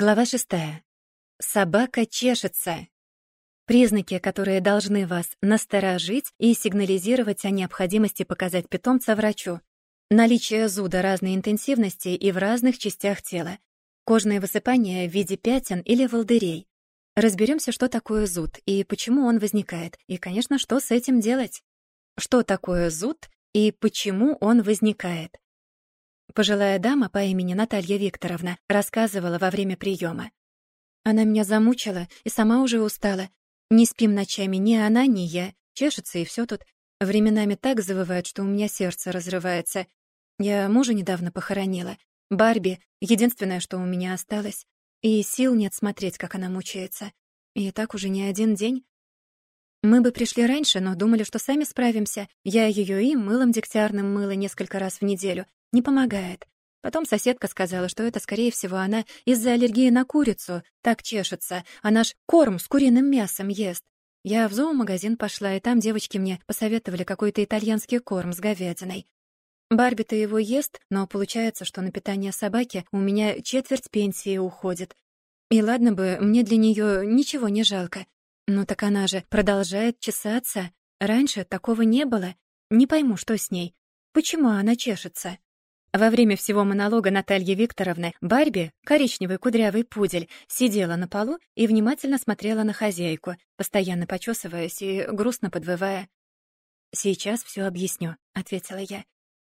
Глава шестая. Собака чешется. Признаки, которые должны вас насторожить и сигнализировать о необходимости показать питомца врачу. Наличие зуда разной интенсивности и в разных частях тела. Кожные высыпания в виде пятен или волдырей. Разберемся, что такое зуд и почему он возникает, и, конечно, что с этим делать. Что такое зуд и почему он возникает. Пожилая дама по имени Наталья Викторовна рассказывала во время приема. Она меня замучила и сама уже устала. Не спим ночами ни она, ни я. Чешется и все тут. Временами так завывает, что у меня сердце разрывается. Я мужа недавно похоронила. Барби — единственное, что у меня осталось. И сил нет смотреть, как она мучается. И так уже не один день. Мы бы пришли раньше, но думали, что сами справимся. Я ее и мылом дегтярным мыла несколько раз в неделю, не помогает. Потом соседка сказала, что это, скорее всего, она из-за аллергии на курицу так чешется, а наш корм с куриным мясом ест. Я в зоомагазин пошла, и там девочки мне посоветовали какой-то итальянский корм с говядиной. Барби-то его ест, но получается, что на питание собаки у меня четверть пенсии уходит. И ладно бы, мне для нее ничего не жалко. Ну так она же продолжает чесаться. Раньше такого не было. Не пойму, что с ней. Почему она чешется? Во время всего монолога Натальи Викторовны Барби, коричневый кудрявый пудель, сидела на полу и внимательно смотрела на хозяйку, постоянно почесываясь и грустно подвывая. «Сейчас все объясню», — ответила я.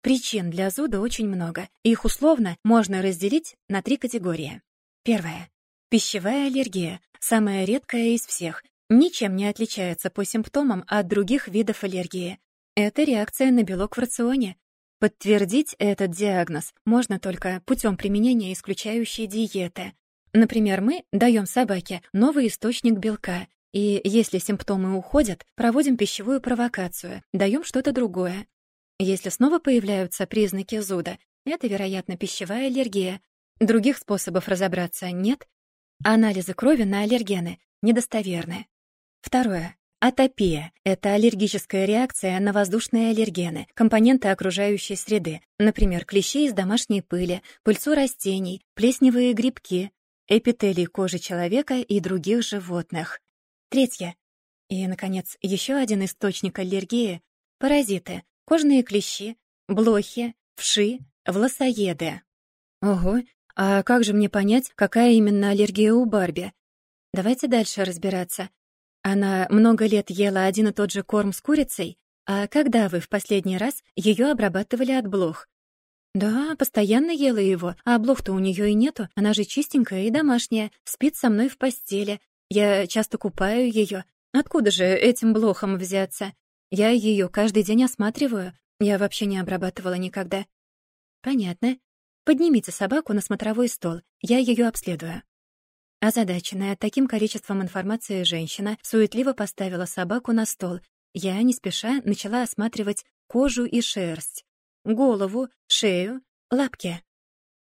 Причин для зуда очень много. Их условно можно разделить на три категории. Первая. Пищевая аллергия, самая редкая из всех, ничем не отличается по симптомам от других видов аллергии. Это реакция на белок в рационе, Подтвердить этот диагноз можно только путем применения исключающей диеты. Например, мы даем собаке новый источник белка, и если симптомы уходят, проводим пищевую провокацию, даем что-то другое. Если снова появляются признаки зуда, это, вероятно, пищевая аллергия. Других способов разобраться нет. Анализы крови на аллергены недостоверны. Второе. Атопия — это аллергическая реакция на воздушные аллергены, компоненты окружающей среды, например, клещи из домашней пыли, пыльцу растений, плесневые грибки, эпителий кожи человека и других животных. Третье. И, наконец, еще один источник аллергии — паразиты, кожные клещи, блохи, вши, власоеды. Ого, а как же мне понять, какая именно аллергия у Барби? Давайте дальше разбираться. Она много лет ела один и тот же корм с курицей, а когда вы в последний раз ее обрабатывали от блох? Да, постоянно ела его, а блох-то у нее и нету, она же чистенькая и домашняя, спит со мной в постели. Я часто купаю ее. Откуда же этим блохом взяться? Я ее каждый день осматриваю. Я вообще не обрабатывала никогда. Понятно. Поднимите собаку на смотровой стол, я ее обследую. Озадаченная таким количеством информации женщина суетливо поставила собаку на стол. Я, не спеша, начала осматривать кожу и шерсть, голову, шею, лапки.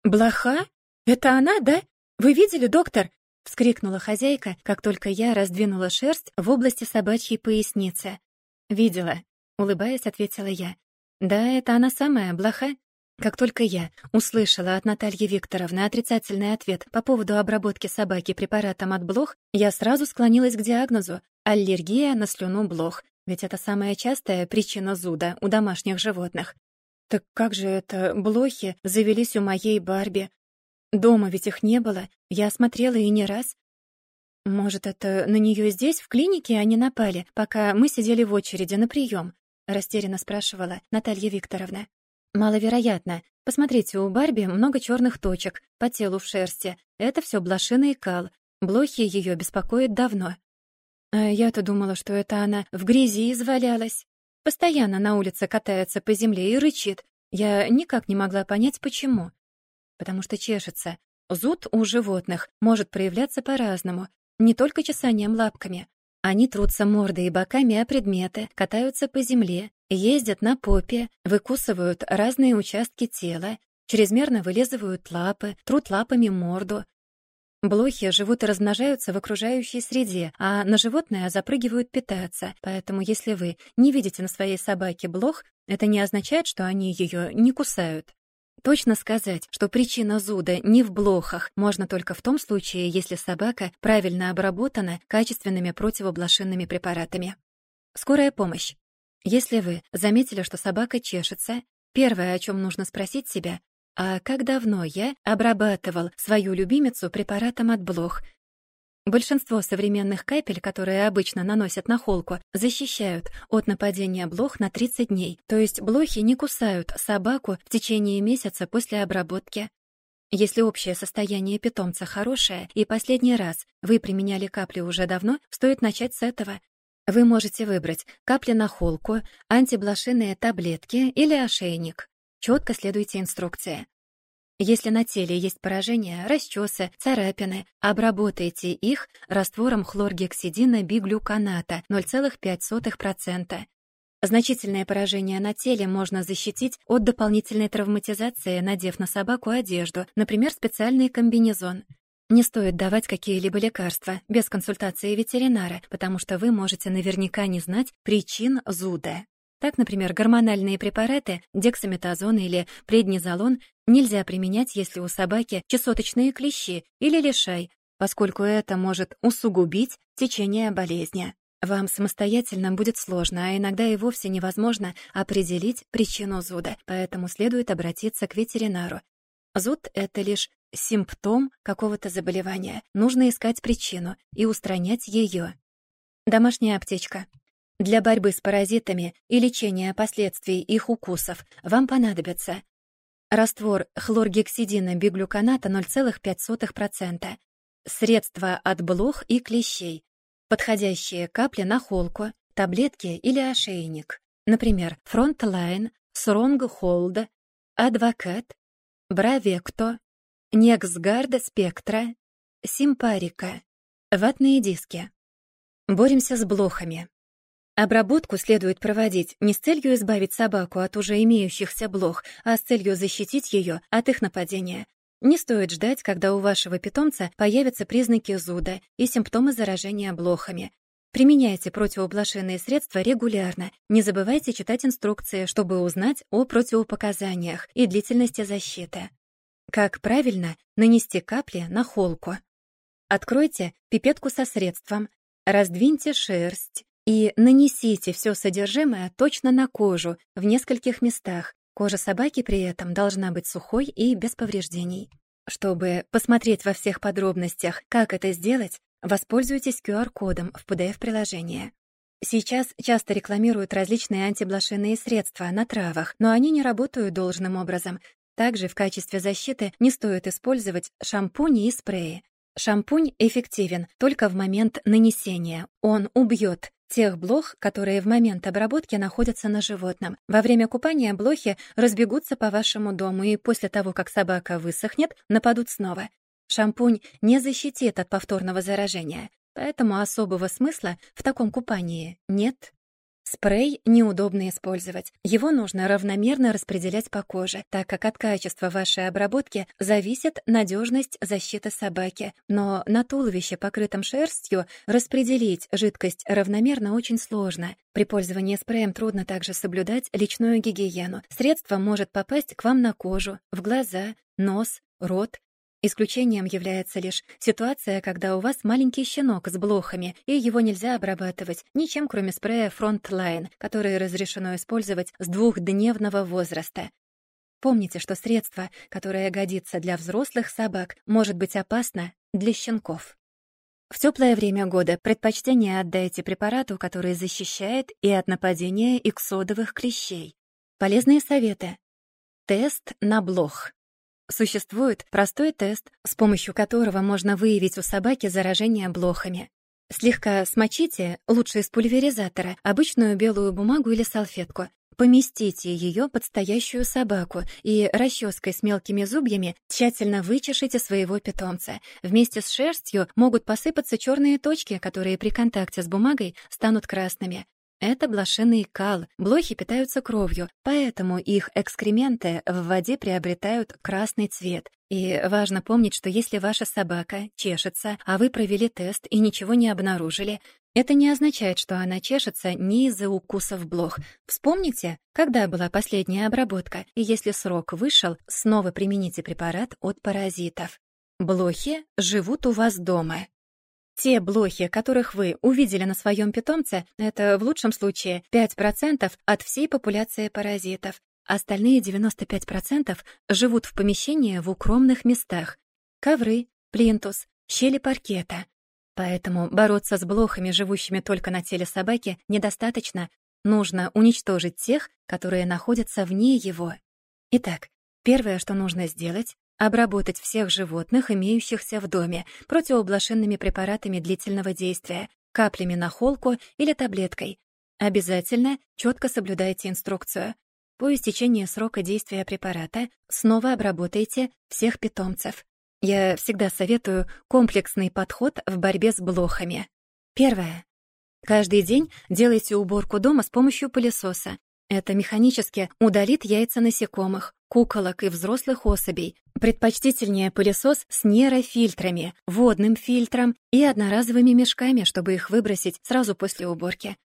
«Блоха? Это она, да? Вы видели, доктор?» — вскрикнула хозяйка, как только я раздвинула шерсть в области собачьей поясницы. «Видела», — улыбаясь, ответила я. «Да, это она самая, блоха. Как только я услышала от Натальи Викторовны отрицательный ответ по поводу обработки собаки препаратом от блох, я сразу склонилась к диагнозу аллергия на слюну блох, ведь это самая частая причина зуда у домашних животных. Так как же это блохи завелись у моей Барби? Дома ведь их не было, я осмотрела и не раз. Может, это на нее здесь, в клинике, они напали, пока мы сидели в очереди на прием? растерянно спрашивала Наталья Викторовна. Маловероятно. Посмотрите, у Барби много черных точек по телу в шерсти. Это все блошиный кал. Блохи ее беспокоят давно. А я-то думала, что это она в грязи извалялась. Постоянно на улице катается по земле и рычит. Я никак не могла понять, почему. Потому что чешется. Зуд у животных может проявляться по-разному, не только чесанием лапками. Они трутся мордой и боками о предметы, катаются по земле, ездят на попе, выкусывают разные участки тела, чрезмерно вылизывают лапы, трут лапами морду. Блохи живут и размножаются в окружающей среде, а на животное запрыгивают питаться. Поэтому если вы не видите на своей собаке блох, это не означает, что они ее не кусают. Точно сказать, что причина зуда не в блохах, можно только в том случае, если собака правильно обработана качественными противоблошинными препаратами. Скорая помощь. Если вы заметили, что собака чешется, первое, о чем нужно спросить себя, а как давно я обрабатывал свою любимицу препаратом от блох? Большинство современных капель, которые обычно наносят на холку, защищают от нападения блох на 30 дней, то есть блохи не кусают собаку в течение месяца после обработки. Если общее состояние питомца хорошее и последний раз вы применяли капли уже давно, стоит начать с этого. Вы можете выбрать капли на холку, антиблошиные таблетки или ошейник. Четко следуйте инструкции. Если на теле есть поражения, расчесы, царапины, обработайте их раствором хлоргексидина биглюканата 0,5%. Значительное поражение на теле можно защитить от дополнительной травматизации, надев на собаку одежду, например, специальный комбинезон. Не стоит давать какие-либо лекарства без консультации ветеринара, потому что вы можете наверняка не знать причин зуда. Так, например, гормональные препараты, дексаметазон или преднизолон, нельзя применять, если у собаки чесоточные клещи или лишай, поскольку это может усугубить течение болезни. Вам самостоятельно будет сложно, а иногда и вовсе невозможно определить причину зуда, поэтому следует обратиться к ветеринару. Зуд — это лишь симптом какого-то заболевания. Нужно искать причину и устранять ее. Домашняя аптечка. Для борьбы с паразитами и лечения последствий их укусов вам понадобится раствор хлоргексидина биглюканата 0,5%, средства от блох и клещей, подходящие капли на холку, таблетки или ошейник, например, Frontline, Stronghold, Advocate, Bravecto, Nexgard Spectra, Симпарика, ватные диски. Боремся с блохами. Обработку следует проводить не с целью избавить собаку от уже имеющихся блох, а с целью защитить ее от их нападения. Не стоит ждать, когда у вашего питомца появятся признаки зуда и симптомы заражения блохами. Применяйте противоблошиные средства регулярно. Не забывайте читать инструкции, чтобы узнать о противопоказаниях и длительности защиты. Как правильно нанести капли на холку? Откройте пипетку со средством, раздвиньте шерсть, и нанесите все содержимое точно на кожу в нескольких местах. Кожа собаки при этом должна быть сухой и без повреждений. Чтобы посмотреть во всех подробностях, как это сделать, воспользуйтесь QR-кодом в PDF-приложении. Сейчас часто рекламируют различные антиблошиные средства на травах, но они не работают должным образом. Также в качестве защиты не стоит использовать шампуни и спреи. Шампунь эффективен только в момент нанесения. Он убьет тех блох, которые в момент обработки находятся на животном. Во время купания блохи разбегутся по вашему дому и после того, как собака высохнет, нападут снова. Шампунь не защитит от повторного заражения, поэтому особого смысла в таком купании нет. Спрей неудобно использовать. Его нужно равномерно распределять по коже, так как от качества вашей обработки зависит надежность защиты собаки. Но на туловище, покрытом шерстью, распределить жидкость равномерно очень сложно. При пользовании спреем трудно также соблюдать личную гигиену. Средство может попасть к вам на кожу, в глаза, нос, рот Исключением является лишь ситуация, когда у вас маленький щенок с блохами, и его нельзя обрабатывать ничем, кроме спрея Frontline, который разрешено использовать с двухдневного возраста. Помните, что средство, которое годится для взрослых собак, может быть опасно для щенков. В теплое время года предпочтение отдайте препарату, который защищает и от нападения иксодовых клещей. Полезные советы. Тест на блох. Существует простой тест, с помощью которого можно выявить у собаки заражение блохами. Слегка смочите, лучше из пульверизатора, обычную белую бумагу или салфетку. Поместите ее под стоящую собаку и расческой с мелкими зубьями тщательно вычешите своего питомца. Вместе с шерстью могут посыпаться черные точки, которые при контакте с бумагой станут красными. Это блошиный кал. Блохи питаются кровью, поэтому их экскременты в воде приобретают красный цвет. И важно помнить, что если ваша собака чешется, а вы провели тест и ничего не обнаружили, Это не означает, что она чешется не из-за укусов блох. Вспомните, когда была последняя обработка, и если срок вышел, снова примените препарат от паразитов. Блохи живут у вас дома. Те блохи, которых вы увидели на своем питомце, это в лучшем случае 5% от всей популяции паразитов. Остальные 95% живут в помещении в укромных местах. Ковры, плинтус, щели паркета. Поэтому бороться с блохами, живущими только на теле собаки, недостаточно. Нужно уничтожить тех, которые находятся вне его. Итак, первое, что нужно сделать, обработать всех животных, имеющихся в доме, противоблошинными препаратами длительного действия, каплями на холку или таблеткой. Обязательно четко соблюдайте инструкцию. По истечении срока действия препарата снова обработайте всех питомцев. Я всегда советую комплексный подход в борьбе с блохами. Первое. Каждый день делайте уборку дома с помощью пылесоса. Это механически удалит яйца насекомых, куколок и взрослых особей. Предпочтительнее пылесос с нейрофильтрами, водным фильтром и одноразовыми мешками, чтобы их выбросить сразу после уборки.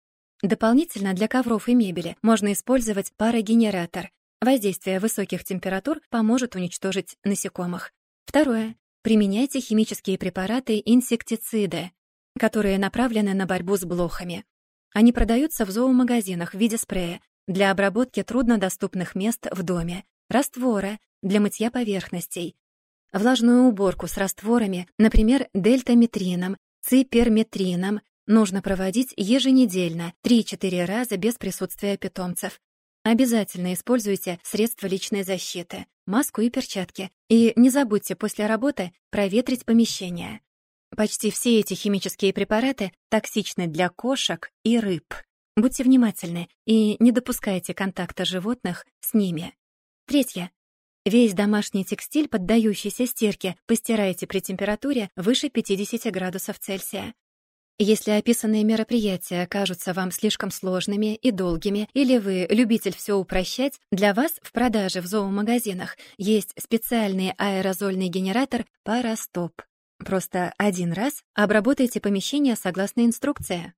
Дополнительно для ковров и мебели можно использовать парогенератор. Воздействие высоких температур поможет уничтожить насекомых. Второе. Применяйте химические препараты инсектициды, которые направлены на борьбу с блохами. Они продаются в зоомагазинах в виде спрея для обработки труднодоступных мест в доме, раствора для мытья поверхностей, влажную уборку с растворами, например, дельтаметрином, циперметрином, нужно проводить еженедельно, 3-4 раза без присутствия питомцев. Обязательно используйте средства личной защиты, маску и перчатки. И не забудьте после работы проветрить помещение. Почти все эти химические препараты токсичны для кошек и рыб. Будьте внимательны и не допускайте контакта животных с ними. Третье. Весь домашний текстиль, поддающийся стирке, постирайте при температуре выше 50 градусов Цельсия. Если описанные мероприятия кажутся вам слишком сложными и долгими, или вы любитель все упрощать, для вас в продаже в зоомагазинах есть специальный аэрозольный генератор «Парастоп». Просто один раз обработайте помещение согласно инструкции.